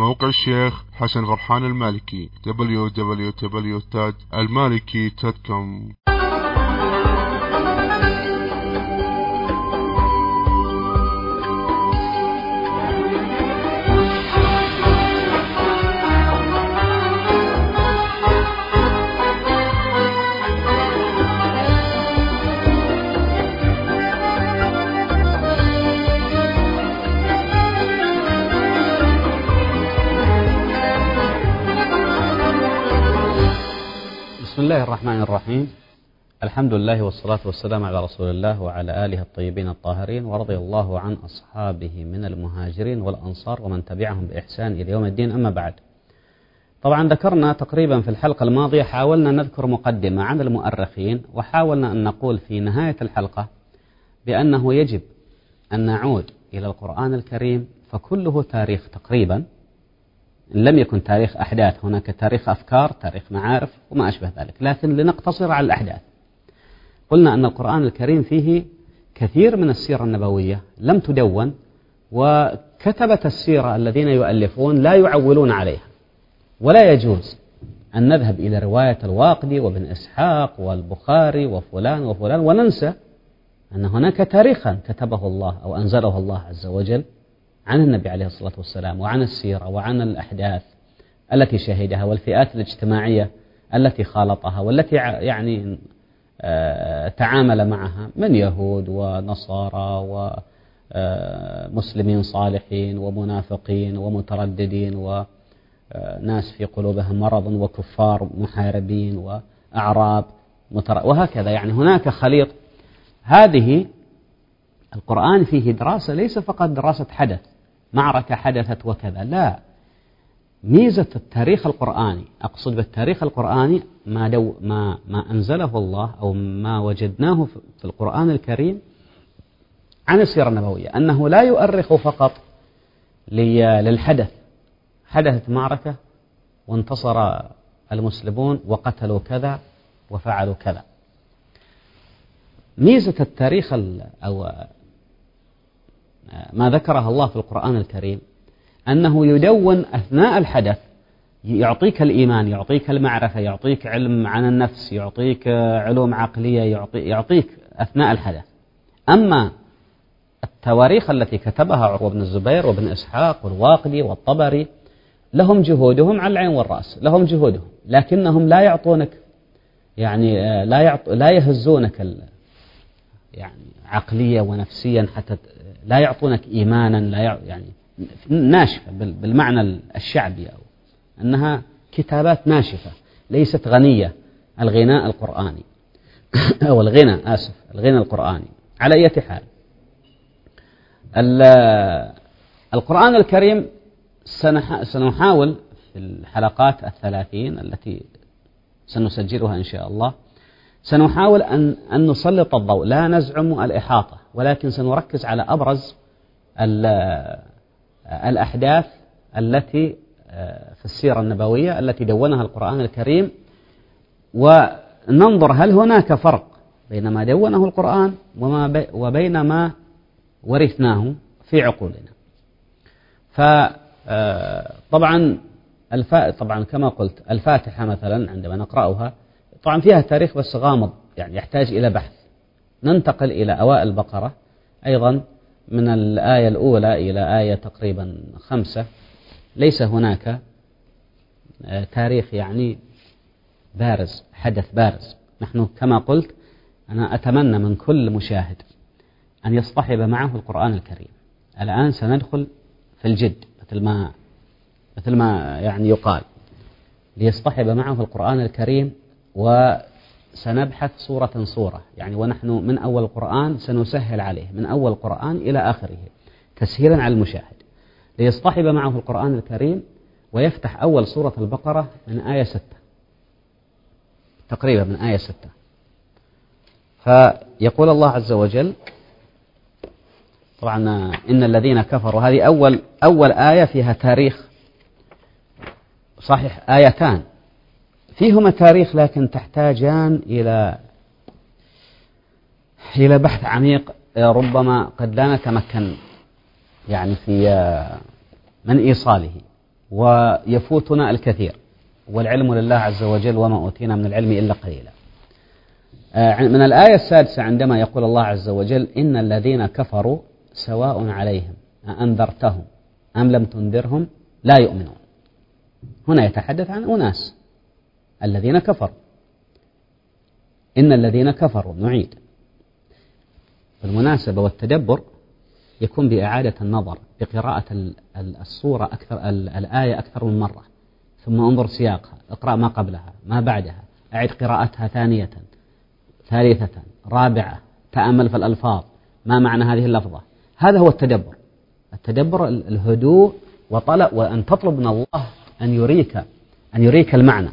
موقع الشيخ حسن غرحان المالكي www.المالكي.com الله الرحمن الرحيم الحمد لله والصلاة والسلام على رسول الله وعلى آله الطيبين الطاهرين ورضي الله عن أصحابه من المهاجرين والأنصار ومن تبعهم بإحسان إلى يوم الدين أما بعد طبعا ذكرنا تقريبا في الحلقة الماضية حاولنا نذكر مقدمة عن المؤرخين وحاولنا أن نقول في نهاية الحلقة بأنه يجب أن نعود إلى القرآن الكريم فكله تاريخ تقريبا لم يكن تاريخ أحداث. هناك تاريخ أفكار تاريخ معارف وما أشبه ذلك. لكن لنقتصر على الأحداث. قلنا أن القرآن الكريم فيه كثير من السيرة النبوية لم تدون وكتبة السيرة الذين يؤلفون لا يعولون عليها. ولا يجوز أن نذهب إلى رواية الواقدي وابن إسحاق والبخاري وفلان وفلان وننسى أن هناك تاريخا كتبه الله أو أنزله الله عز وجل عن النبي عليه الصلاة والسلام وعن السيرة وعن الأحداث التي شهدها والفئات الاجتماعية التي خالطها والتي يعني تعامل معها من يهود ونصارى ومسلمين صالحين ومنافقين ومترددين وناس في قلوبهم مرض وكفار محاربين وأعراب وهكذا يعني هناك خليط. هذه القرآن فيه دراسة ليس فقط دراسة حدث معركة حدثت وكذا لا. ميزة التاريخ القرآني أقصد بالتاريخ القرآني ما, دو ما, ما أنزله الله أو ما وجدناه في القرآن الكريم عن السيرة النبوية أنه لا يؤرخ فقط للحدث. حدثت معركة وانتصر المسلمون وقتلوا كذا وفعلوا كذا. ميزة التاريخ أو ما ذكرها الله في القرآن الكريم أنه يدون أثناء الحدث يعطيك الإيمان يعطيك المعرفة يعطيك علم عن النفس يعطيك علوم عقلية يعطي يعطيك أثناء الحدث. أما التواريخ التي كتبها عروة بن الزبير وابن إسحاق والواقدي والطبري لهم جهودهم على العين والرأس لهم جهودهم لكنهم لا يعطونك يعني لا يعط لا يهزونك يعني عقلية ونفسيا حتى لا يعطونك إيمانا لا يعني ناشفة بالمعنى الشعبي أو أنها كتابات ناشفة ليست غنية. الغناء القرآني. أو الغنى آسف الغنى القرآني. على أي حال. القرآن الكريم سنحاول في الحلقات الثلاثين التي سنسجلها إن شاء الله. سنحاول أن, أن نسلط الضوء. لا نزعم الإحاطة ولكن سنركز على أبرز الأحداث التي في السيرة النبوية التي دونها القرآن الكريم. وننظر هل هناك فرق بين ما دونه القرآن وما وبين ما ورثناه في عقولنا. فطبعا طبعا كما قلت الفاتحة مثلا عندما نقرأها طبعا فيها تاريخ بس غامض يعني يحتاج إلى بحث. ننتقل إلى أوائل البقرة. أيضا من الآية الأولى إلى آية تقريبا خمسة. ليس هناك تاريخ يعني بارز حدث بارز. نحن كما قلت أنا أتمنى من كل مشاهد أن يصطحب معه القرآن الكريم. الآن سندخل في الجد مثل ما مثل ما يعني يقال. ليصطحب معه القرآن الكريم وسنبحث صورة صورة. يعني ونحن من أول القرآن سنسهل عليه من أول القرآن إلى آخره تسهيلا على المشاهد. ليصطحب معه القرآن الكريم ويفتح أول سورة البقرة من آية ستة. تقريبا من آية ستة. فيقول الله عز وجل طبعا إن الذين كفروا هذه أول أول آية فيها تاريخ صحيح آيتان. فيهما تاريخ لكن تحتاجان إلى إلى بحث عميق ربما قد لا نتمكن يعني في من إيصاله ويفوتنا الكثير والعلم لله عز وجل وما أوتينا من العلم إلا قليلا. آه، من الآية السادسة عندما يقول الله عز وجل إن الذين كفروا سواء عليهم أنذرتهم أم لم تنذرهم لا يؤمنون. هنا يتحدث عن أناس. الذين كفروا. إن الذين كفروا نعيد. بالمناسبة والتدبر يكون بإعادة النظر بقراءة الصورة أكثر الآية أكثر من مرة. ثم انظر سياقها اقرأ ما قبلها ما بعدها أعد قراءتها ثانية ثالثة رابعة تأمل في الألفاظ. ما معنى هذه اللفظة؟ هذا هو التدبر. التدبر الهدوء وطلب وأن تطلب من الله أن يريك أن يريك المعنى.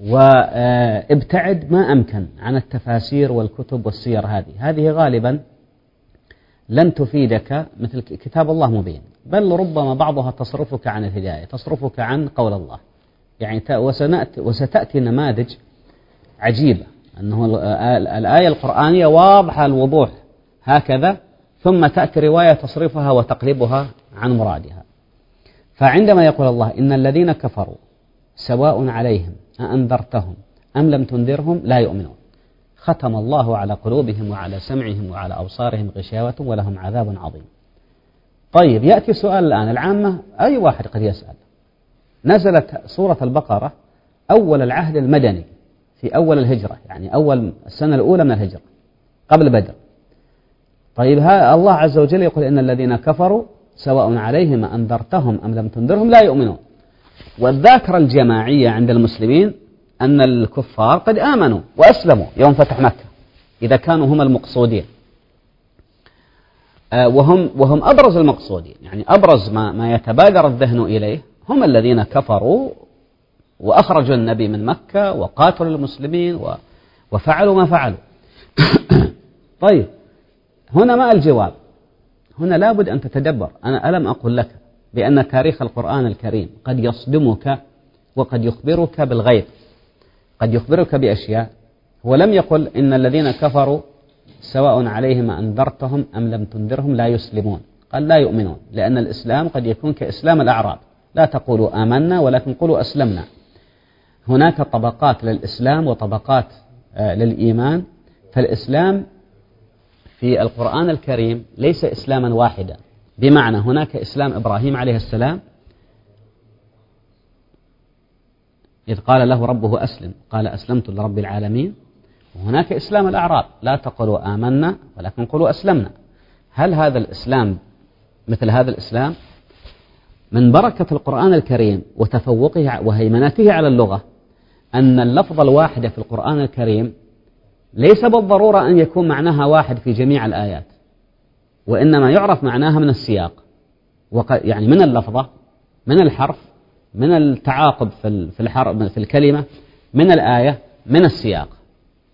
وابتعد ما أمكن عن التفاسير والكتب والسير هذه. هذه غالبا لن تفيدك مثل كتاب الله مبين بل ربما بعضها تصرفك عن الهداية تصرفك عن قول الله. يعني وستأتي نماذج عجيبة أنه الآية القرآنية واضحة الوضوح هكذا ثم تأتي رواية تصرفها وتقلبها عن مرادها. فعندما يقول الله إن الذين كفروا سواء عليهم أأنذرتهم أم لم تنذرهم؟ لا يؤمنون. ختم الله على قلوبهم وعلى سمعهم وعلى أبصارهم غشاوة ولهم عذاب عظيم. طيب يأتي سؤال الآن العامة. أي واحد قد يسأل؟ نزلت سورة البقرة أول العهد المدني في أول الهجرة يعني أول السنة الأولى من الهجرة قبل بدر. طيب ها الله عز وجل يقول إن الذين كفروا سواء عليهم أنذرتهم أم لم تنذرهم لا يؤمنون. والذاكرة الجماعية عند المسلمين أن الكفار قد آمنوا وأسلموا يوم فتح مكة إذا كانوا هم المقصودين. آه، وهم وهم أبرز المقصودين يعني أبرز ما ما يتبادر الذهن إليه هم الذين كفروا وأخرجوا النبي من مكة وقاتلوا المسلمين وفعلوا ما فعلوا. طيب هنا ما الجواب؟ هنا لابد أن تتدبر. أنا ألم أقل لك بأن تاريخ القرآن الكريم قد يصدمك وقد يخبرك بالغيب قد يخبرك بأشياء هو لم يقل إن الذين كفروا سواء عليهم أنذرتهم أم لم تنذرهم لا يسلمون. قال لا يؤمنون لأن الإسلام قد يكون كإسلام الأعراب. لا تقولوا آمنا ولكن قولوا أسلمنا. هناك طبقات للإسلام وطبقات آه، للإيمان فالإسلام في القرآن الكريم ليس إسلاما واحدا. بمعنى هناك إسلام إبراهيم عليه السلام إذ قال له ربه أسلم قال أسلمت لرب العالمين. وهناك إسلام الأعراب لا تقولوا آمنا ولكن قولوا أسلمنا. هل هذا الإسلام مثل هذا الإسلام؟ من بركة القرآن الكريم وتفوقه وهيمنته على اللغة أن اللفظ الواحد في القرآن الكريم ليس بالضرورة أن يكون معناها واحد في جميع الآيات. وإنما يعرف معناها من السياق. يعني من اللفظة من الحرف من التعاقب في في الكلمة من الآية من السياق.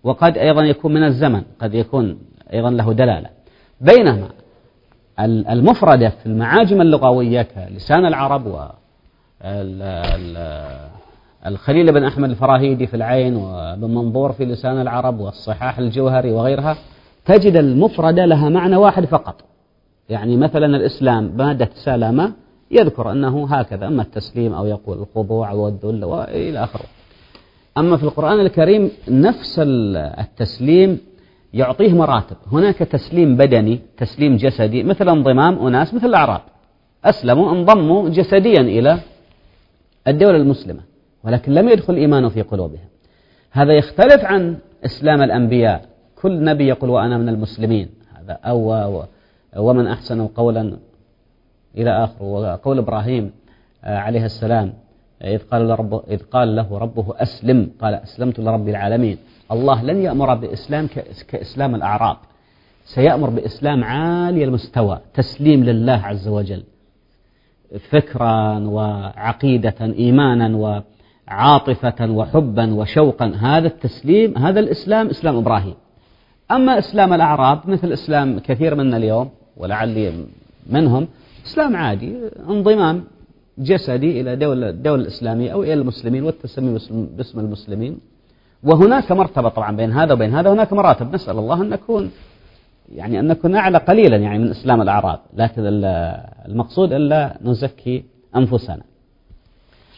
وقد أيضا يكون من الزمن قد يكون أيضا له دلالة. بينما المفردة في المعاجم اللغوية كلسان العرب و الخليل بن أحمد الفراهيدي في العين وابن منظور في لسان العرب والصحاح الجوهري وغيرها تجد المفردة لها معنى واحد فقط. يعني مثلا الإسلام مادة سلامة يذكر أنه هكذا أما التسليم أو يقول الخضوع والذل وإلى آخره. أما في القرآن الكريم نفس التسليم يعطيه مراتب. هناك تسليم بدني تسليم جسدي مثل انضمام أناس مثل الأعراب. أسلموا انضموا جسديا إلى الدولة المسلمة ولكن لم يدخل الإيمان في قلوبهم. هذا يختلف عن إسلام الأنبياء. كل نبي يقول وأنا من المسلمين. هذا أو ومن أحسن قولا إلى آخره وقول إبراهيم عليه السلام إذ قال, لرب إذ قال له ربه أسلم قال أسلمت لرب العالمين. الله لن يأمر بإسلام كإسلام الأعراب سيأمر بإسلام عالي المستوى تسليم لله عز وجل. فكرا وعقيدة إيمانا وعاطفة وحبا وشوقا. هذا التسليم هذا الإسلام إسلام إبراهيم. أما إسلام الأعراب مثل إسلام كثير منا اليوم ولعلي منهم إسلام عادي انضمام جسدي إلى دولة الدولة الإسلامية أو إلى المسلمين والتسمي باسم المسلمين. وهناك مرتبة طبعا بين هذا وبين هذا هناك مراتب. نسأل الله أن نكون يعني أن نكون أعلى قليلا يعني من إسلام الأعراب. لكن المقصود ألا نزكي أنفسنا.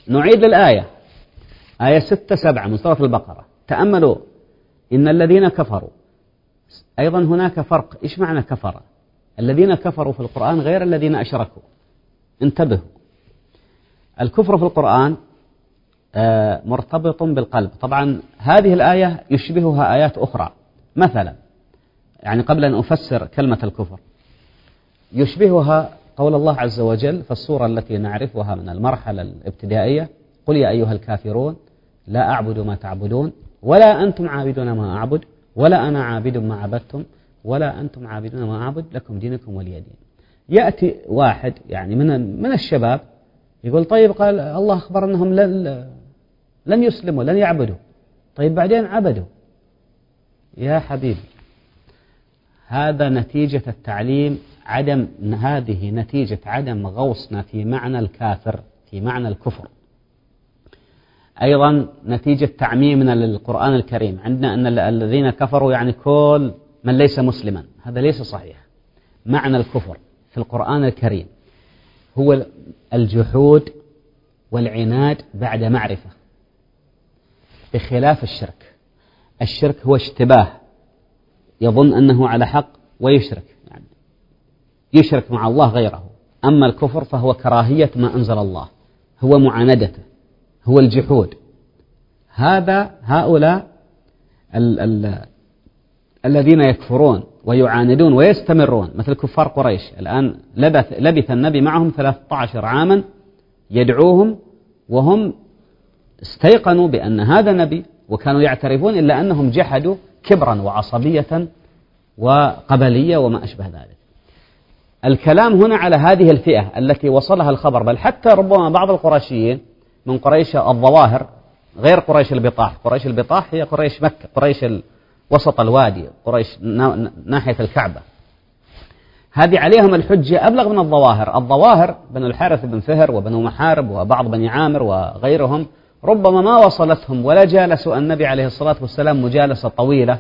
نعيد للآية. آية ستة سبعة من سورة البقرة. تأملوا. إن الذين كفروا أيضا هناك فرق. إيش معنى كفر؟ الذين كفروا في القرآن غير الذين أشركوا. انتبهوا. الكفر في القرآن آه، مرتبط بالقلب. طبعا هذه الآية يشبهها آيات أخرى. مثلا يعني قبل أن أفسر كلمة الكفر يشبهها قول الله عز وجل في الصورة التي نعرفها من المرحلة الابتدائية قل يا أيها الكافرون لا أعبد ما تعبدون ولا أنتم عابدون ما أعبد. ولا أنا عابد ما عبدتم ولا أنتم عابدون ما أعبد لكم دينكم ولي دين. يأتي واحد يعني من من الشباب يقول طيب قال الله أخبر أنهم لن, لن يسلموا لن يعبدوا. طيب بعدين عبدوا. يا حبيبي هذا نتيجة التعليم عدم هذه نتيجة عدم غوصنا في معنى الكافر في معنى الكفر. أيضا نتيجة تعميمنا للقرآن الكريم. عندنا أن الذين كفروا يعني كل من ليس مسلما. هذا ليس صحيح. معنى الكفر في القرآن الكريم هو الجحود والعناد بعد معرفة بخلاف الشرك. الشرك هو اشتباه. يظن أنه على حق ويشرك. يعني يشرك مع الله غيره. أما الكفر فهو كراهية ما أنزل الله. هو معاندته. هو الجحود. هذا هؤلاء ال ال الذين يكفرون ويعاندون ويستمرون مثل كفار قريش. الآن لبث, لبث النبي معهم 13 عاما يدعوهم وهم استيقنوا بأن هذا نبي وكانوا يعترفون إلا أنهم جحدوا كبرا وعصبية وقبلية وما أشبه ذلك. الكلام هنا على هذه الفئة التي وصلها الخبر بل حتى ربما بعض القرشيين من قريش الظواهر غير قريش البطاح. قريش البطاح هي قريش مكة قريش وسط الوادي قريش ناحية الكعبة. هذه عليهم الحجة أبلغ من الظواهر. الظواهر بن الحارث بن فهر وبنو محارب وبعض بني عامر وغيرهم ربما ما وصلتهم ولا جالسوا النبي عليه الصلاة والسلام مجالسة طويلة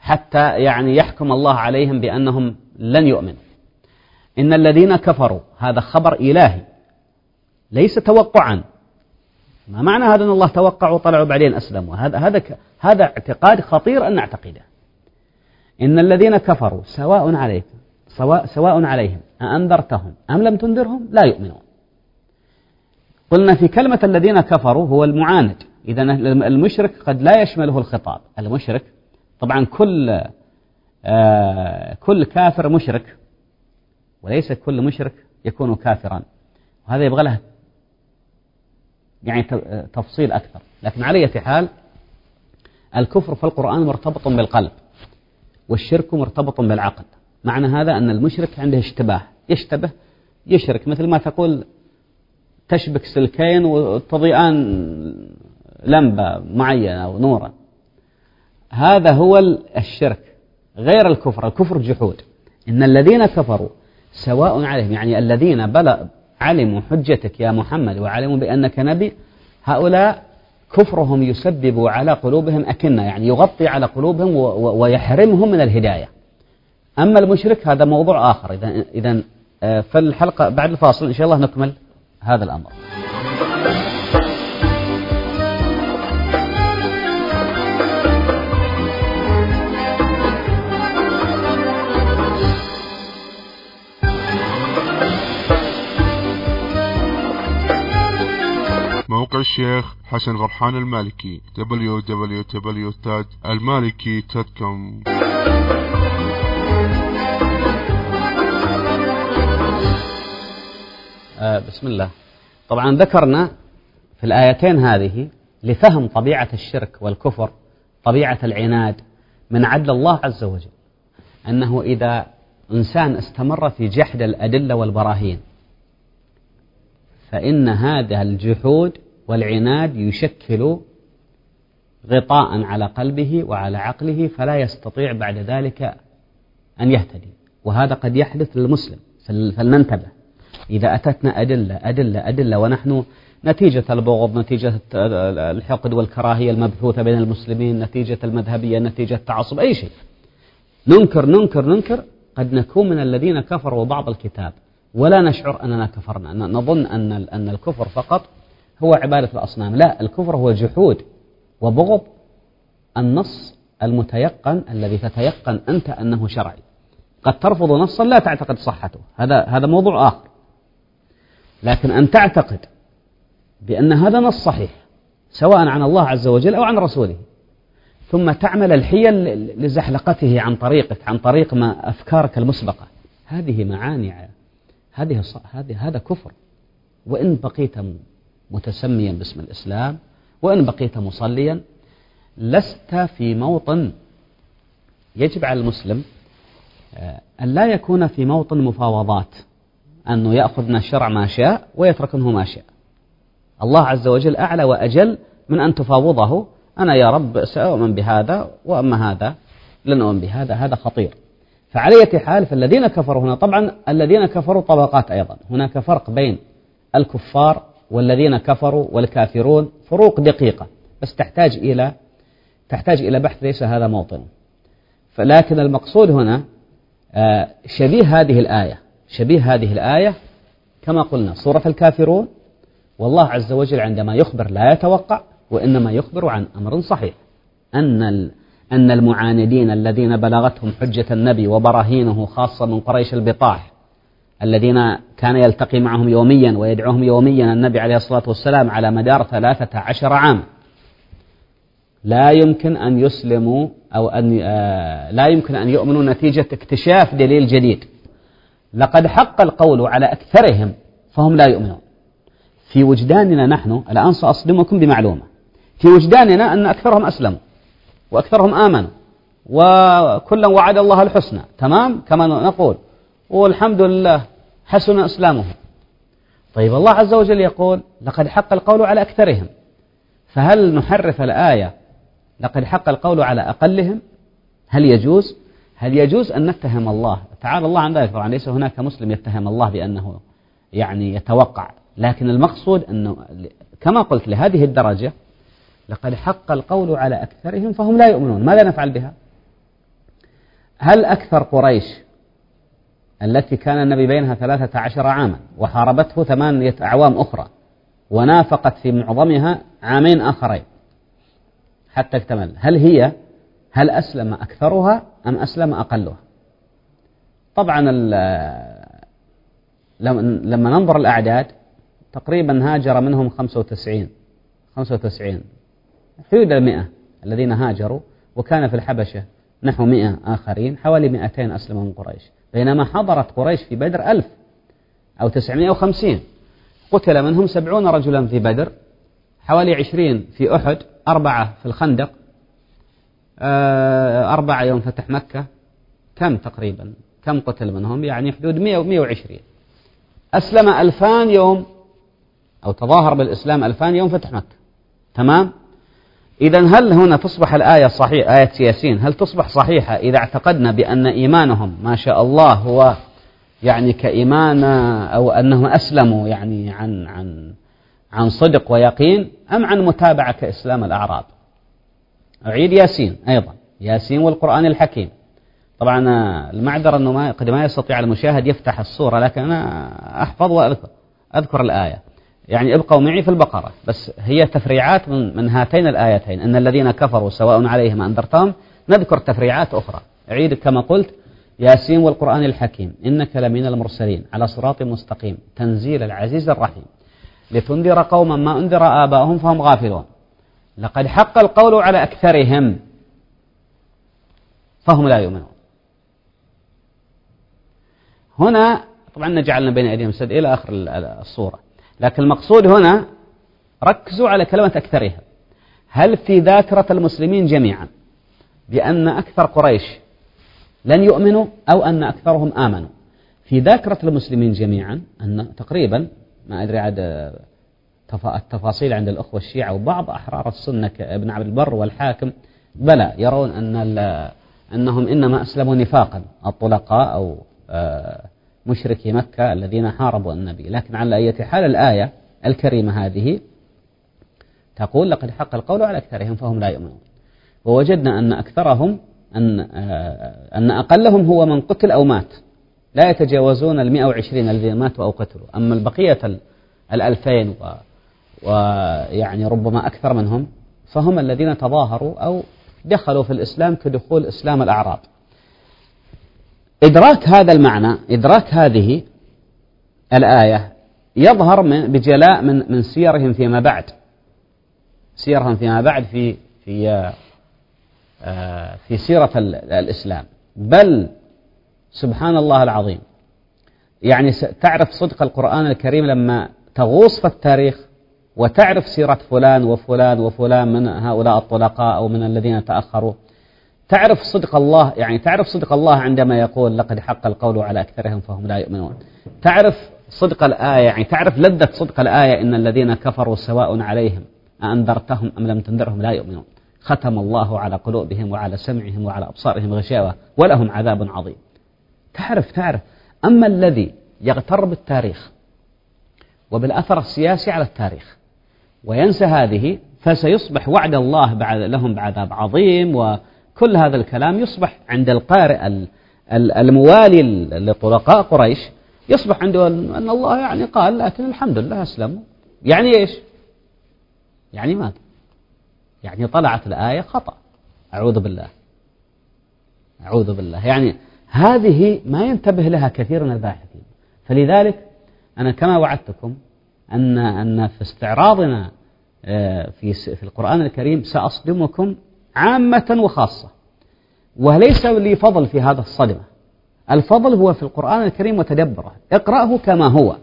حتى يعني يحكم الله عليهم بأنهم لن يؤمنوا إن الذين كفروا هذا خبر إلهي ليس توقعا. ما معنى هذا أن الله توقع وطلعوا بعدين أسلموا هذا هذا هذا اعتقاد خطير أن نعتقده. إن الذين كفروا سواء عليكم سواء سواء عليهم أأنذرتهم أم لم تنذرهم؟ لا يؤمنون. قلنا في كلمة الذين كفروا هو المعاند. إذا المشرك قد لا يشمله الخطاب. المشرك طبعا كل آه كل كافر مشرك وليس كل مشرك يكون كافرا. وهذا يبغى له يعني تفصيل أكثر. لكن على أي حال الكفر في القرآن مرتبط بالقلب والشرك مرتبط بالعقل. معنى هذا أن المشرك عنده اشتباه. يشتبه يشرك. مثل ما تقول تشبك سلكين وتضيئان لمبة معينة أو نورا. هذا هو الشرك. غير الكفر. الكفر جحود. إن الذين كفروا سواء عليهم يعني الذين علموا حجتك يا محمد وعلموا بأنك نبي. هؤلاء كفرهم يسبب على قلوبهم أكنة يعني يغطي على قلوبهم ويحرمهم من الهداية. أما المشرك هذا موضوع آخر. إذا آه، في الحلقة بعد الفاصل إن شاء الله نكمل هذا الأمر. موقع الشيخ حسن غرحان المالكي www.almaliki.com آه بسم الله. طبعا ذكرنا في الآيتين هذه لفهم طبيعة الشرك والكفر طبيعة العناد من عدل الله عز وجل أنه إذا إنسان استمر في جحد الأدلة والبراهين فإن هذا الجحود والعناد يشكل غطاء على قلبه وعلى عقله فلا يستطيع بعد ذلك أن يهتدي. وهذا قد يحدث للمسلم. فلننتبه. إذا أتتنا أدلة أدلة أدلة ونحن نتيجة البغض نتيجة الحقد والكراهية المبثوثة بين المسلمين نتيجة المذهبية نتيجة التعصب أي شيء. ننكر ننكر ننكر. قد نكون من الذين كفروا بعض الكتاب. ولا نشعر أننا كفرنا. نظن أن أن الكفر فقط هو عبادة الأصنام. لا الكفر هو جحود وبغض النص المتيقن الذي تتيقن أنت أنه شرعي. قد ترفض نصا لا تعتقد صحته. هذا هذا موضوع آخر. لكن أن تعتقد بأن هذا نص صحيح سواء عن الله عز وجل أو عن رسوله ثم تعمل الحيل لزحلقته عن طريقك عن طريق ما أفكارك المسبقة. هذه معاني هذه هذا كفر. وإن بقيت متسميا باسم الإسلام وإن بقيت مصليا لست في موطن يجب على المسلم آه، أن لا يكون في موطن مفاوضات أنه يأخذ من الشرع ما شاء ويترك منه ما شاء. الله عز وجل أعلى وأجل من أن تفاوضه. أنا يا رب سأؤمن بهذا وأما هذا لن أؤمن بهذا هذا خطير. فعلى أي حال فالذين كفروا هنا طبعا الذين كفروا طبقات أيضا. هناك فرق بين الكفار والذين كفروا والكافرون فروق دقيقة بس تحتاج إلى تحتاج إلى بحث ليس هذا موطن. فلكن المقصود هنا آه، شبيه هذه الآية شبيه هذه الآية كما قلنا سورة الكافرون والله عز وجل عندما يخبر لا يتوقع وإنما يخبر عن أمر صحيح. أن أن المعاندين الذين بلغتهم حجة النبي وبراهينه خاصة من قريش البطاح الذين كان يلتقي معهم يوميا ويدعوهم يوميا النبي عليه الصلاة والسلام على مدار ثلاثة عشر عام. لا يمكن أن يسلموا أو أن آه، لا يمكن أن يؤمنوا نتيجة اكتشاف دليل جديد. لقد حق القول على أكثرهم فهم لا يؤمنون. في وجداننا نحن الآن سأصدمكم بمعلومة. في وجداننا أن أكثرهم أسلموا وأكثرهم آمنوا وكلا وعد الله الحسنى. تمام؟ كما نقول. والحمد لله حسن إسلامهم طيب الله عز وجل يقول لقد حق القول على أكثرهم. فهل نحرف الآية لقد حق القول على أقلهم هل يجوز؟ هل يجوز أن نتهم الله؟ تعالى الله عن ذلك. طبعا ليس هناك مسلم يتهم الله بأنه يعني يتوقع. لكن المقصود أنه كما قلت لهذه الدرجة لقد حق القول على أكثرهم فهم لا يؤمنون. ماذا نفعل بها؟ هل أكثر قريش التي كان النبي بينها ثلاثة عشر عاما وحاربته ثمانية أعوام أخرى ونافقت في معظمها عامين آخرين. حتى اكتمل. هل هي هل أسلم أكثرها أم أسلم أقلها؟ طبعا لما ننظر الأعداد تقريبا هاجر منهم 95 95 حدود المئة الذين هاجروا وكان في الحبشة نحو مئة آخرين حوالي 200 أسلموا من قريش. بينما حضرت قريش في بدر ألف أو 950 قتل منهم سبعون رجلا في بدر حوالي عشرين في أحد أربعة في الخندق آه، أربعة يوم فتح مكة. كم تقريبا؟ كم قتل منهم؟ يعني حدود مئة ومئة وعشرين. أسلم ألفان يوم أو تظاهر بالإسلام ألفان يوم فتح مكة. تمام؟ إذا هل هنا تصبح الآية صحيح آية ياسين هل تصبح صحيحة إذا اعتقدنا بأن إيمانهم ما شاء الله هو يعني كإيمان أو أنهم أسلموا يعني عن عن عن صدق ويقين أم عن متابعة كإسلام الأعراب؟ أعيد ياسين أيضا ياسين والقرآن الحكيم. طبعا المعذرة أنه ما قد ما يستطيع المشاهد يفتح الصورة لكن أنا أحفظ وأذكر أذكر الآية. يعني ابقوا معي في البقرة. بس هي تفريعات من, من هاتين الآيتين. أن الذين كفروا سواء عليهم أنذرتهم نذكر تفريعات أخرى. أعيد كما قلت ياسين والقرآن الحكيم. إنك لمن المرسلين. على صراط مستقيم. تنزيل العزيز الرحيم. لتنذر قوما ما أنذر آباؤهم فهم غافلون. لقد حق القول على أكثرهم فهم لا يؤمنون. هنا طبعا جعلنا بين أيديهم سد إلى آخر الصورة. لكن المقصود هنا ركزوا على كلمة أكثرها. هل في ذاكرة المسلمين جميعا بأن أكثر قريش لن يؤمنوا أو أن أكثرهم آمنوا؟ في ذاكرة المسلمين جميعا أن تقريبا ما أدري عاد التفاصيل عند الأخوة الشيعة وبعض أحرار السنة كابن عبد البر والحاكم بلى يرون أن أنهم إنما أسلموا نفاقا الطلقاء أو آه، مشركي مكة الذين حاربوا النبي. لكن على أي حال الآية الكريمة هذه تقول لقد حق القول على أكثرهم فهم لا يؤمنون. ووجدنا أن أكثرهم أن, آه، أن أقلهم هو من قتل أو مات. لا يتجاوزون المئة وعشرين الذين ماتوا أو قتلوا. أما البقية الألفين ويعني ربما أكثر منهم فهم الذين تظاهروا أو دخلوا في الإسلام كدخول إسلام الأعراب. إدراك هذا المعنى إدراك هذه الآية يظهر من بجلاء من من سيرهم فيما بعد. سيرهم فيما بعد في في آه، في سيرة الإسلام. بل سبحان الله العظيم يعني تعرف صدق القرآن الكريم لما تغوص في التاريخ وتعرف سيرة فلان وفلان وفلان من هؤلاء الطلقاء أو من الذين تأخروا. تعرف صدق الله يعني تعرف صدق الله عندما يقول لقد حق القول على أكثرهم فهم لا يؤمنون. تعرف صدق الآية يعني تعرف لذة صدق الآية إن الذين كفروا سواء عليهم أنذرتهم أم لم تنذرهم لا يؤمنون. ختم الله على قلوبهم وعلى سمعهم وعلى أبصارهم غشاوة ولهم عذاب عظيم. تعرف تعرف. أما الذي يغتر بالتاريخ وبالأثر السياسي على التاريخ وينسى هذه فسيصبح وعد الله بعد لهم بعذاب عظيم وكل هذا الكلام يصبح عند القارئ الموالي لطلقاء قريش يصبح عنده أن الله يعني قال لكن الحمد لله أسلموا. يعني إيش؟ يعني ماذا؟ يعني طلعت الآية خطأ. أعوذ بالله. أعوذ بالله. يعني هذه ما ينتبه لها كثير من الباحثين. فلذلك أنا كما وعدتكم أن أن في استعراضنا آه، في في القرآن الكريم سأصدمكم عامة وخاصة. وليس لي فضل في هذا الصدمة. الفضل هو في القرآن الكريم وتدبره اقرأه كما هو.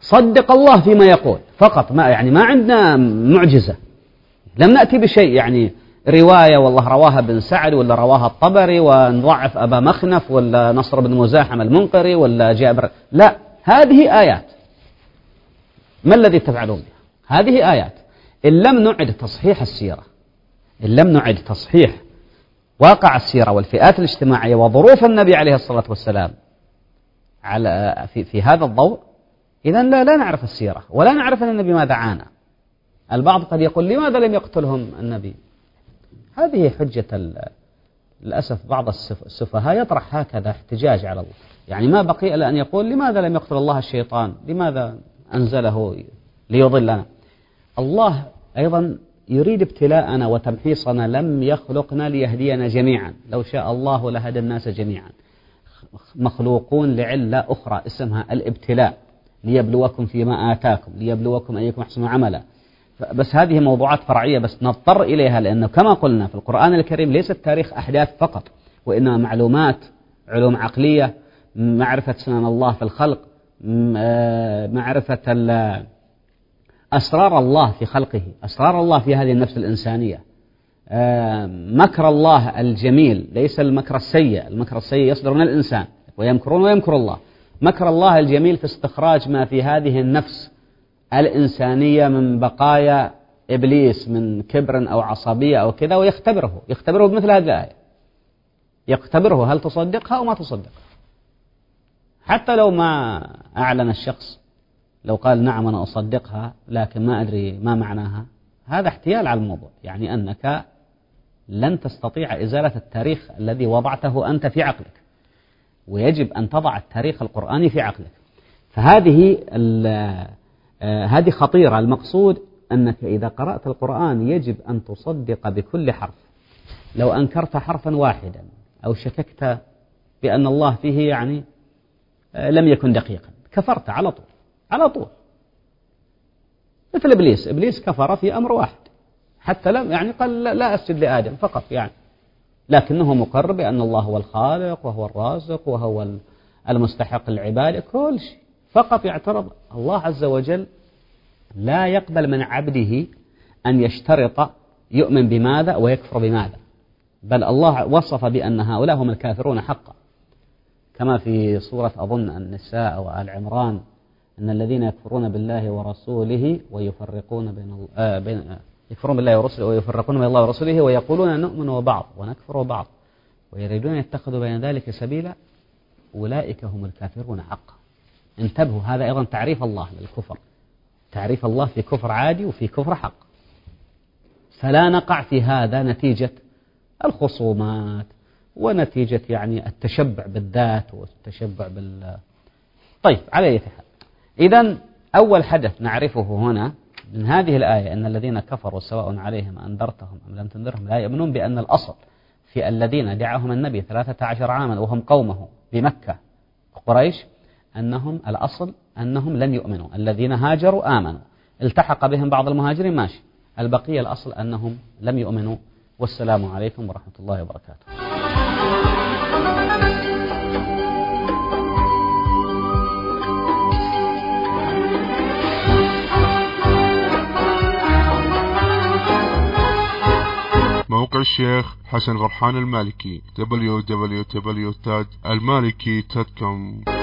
صدق الله فيما يقول. فقط ما يعني ما عندنا معجزة. لم نأتي بشيء يعني رواية والله رواها بن سعد ولا رواها الطبري ونضعف أبا مخنف ولا نصر بن مزاحم المنقري ولا جابر لا. هذه آيات. ما الذي تفعلون بها؟ هذه آيات. إن لم نعد تصحيح السيرة. إن لم نعد تصحيح واقع السيرة والفئات الاجتماعية وظروف النبي عليه الصلاة والسلام على في, في هذا الضوء إذا لا, لا نعرف السيرة ولا نعرف أن النبي ماذا عانى. البعض قد يقول لماذا لم يقتلهم النبي؟ هذه حجة للأسف بعض السفهاء يطرح هكذا احتجاج على الله. يعني ما بقي إلا أن يقول لماذا لم يقتل الله الشيطان؟ لماذا أنزله ليضلنا؟ الله أيضا يريد ابتلاءنا وتمحيصنا لم يخلقنا ليهدينا جميعا. لو شاء الله لهدى الناس جميعا. مخلوقون لعلة أخرى اسمها الابتلاء. ليبلوكم فيما آتاكم ليبلوكم أيكم أحسن عملا. بس هذه موضوعات فرعية بس نضطر إليها لأنه كما قلنا في القرآن الكريم ليس التاريخ أحداث فقط وإنما معلومات علوم عقلية معرفة سنن الله في الخلق آه، معرفة أسرار الله في خلقه أسرار الله في هذه النفس الإنسانية. آه، مكر الله الجميل ليس المكر السيء المكر السيء يصدر من الإنسان ويمكرون ويمكر الله. مكر الله الجميل في استخراج ما في هذه النفس الإنسانية من بقايا إبليس من كبر أو عصبية أو كذا ويختبره يختبره بمثل هذه الآية. يختبره هل تصدقها أو ما تصدقها. حتى لو ما أعلن الشخص لو قال نعم أنا أصدقها لكن ما أدري ما معناها هذا احتيال على الموضوع يعني أنك لن تستطيع إزالة التاريخ الذي وضعته أنت في عقلك ويجب أن تضع التاريخ القرآني في عقلك. فهذه آه، هذه خطيرة. المقصود أنك إذا قرأت القرآن يجب أن تصدق بكل حرف. لو أنكرت حرفا واحدا أو شككت بأن الله فيه يعني آه، لم يكن دقيقا كفرت على طول. على طول. مثل إبليس. إبليس كفر في أمر واحد. حتى لم يعني قال لا أسجد لآدم فقط يعني. لكنه مقر بأن الله هو الخالق وهو الرازق وهو المستحق العبادة كل شيء فقط يعترض. الله عز وجل لا يقبل من عبده أن يشترط يؤمن بماذا ويكفر بماذا. بل الله وصف بأن هؤلاء هم الكافرون حقا. كما في سورة أظن النساء وآل عمران. أن الذين يكفرون بالله ورسوله ويفرقون بين آه بين يكفرون بالله ورسوله ويفرقون بين الله ورسوله ويقولون نؤمن بعض ونكفر بعض ويريدون يتخذوا بين ذلك سبيلا أولئك هم الكافرون حقا. انتبهوا هذا أيضا تعريف الله للكفر. تعريف الله في كفر عادي وفي كفر حق. فلا نقع في هذا نتيجة الخصومات ونتيجة يعني التشبع بالذات والتشبع بال طيب على أي حال. إذا أول حدث نعرفه هنا من هذه الآية أن الذين كفروا سواء عليهم أنذرتهم أم لم تنذرهم لا يؤمنون بأن الأصل في الذين دعاهم النبي ثلاثة عشر عاما وهم قومه بمكة قريش أنهم الأصل أنهم لن يؤمنوا الذين هاجروا آمنوا التحق بهم بعض المهاجرين ماشي البقية الأصل أنهم لم يؤمنوا والسلام عليكم ورحمة الله وبركاته الشيخ حسن غرحان المالكي www.المالكي.com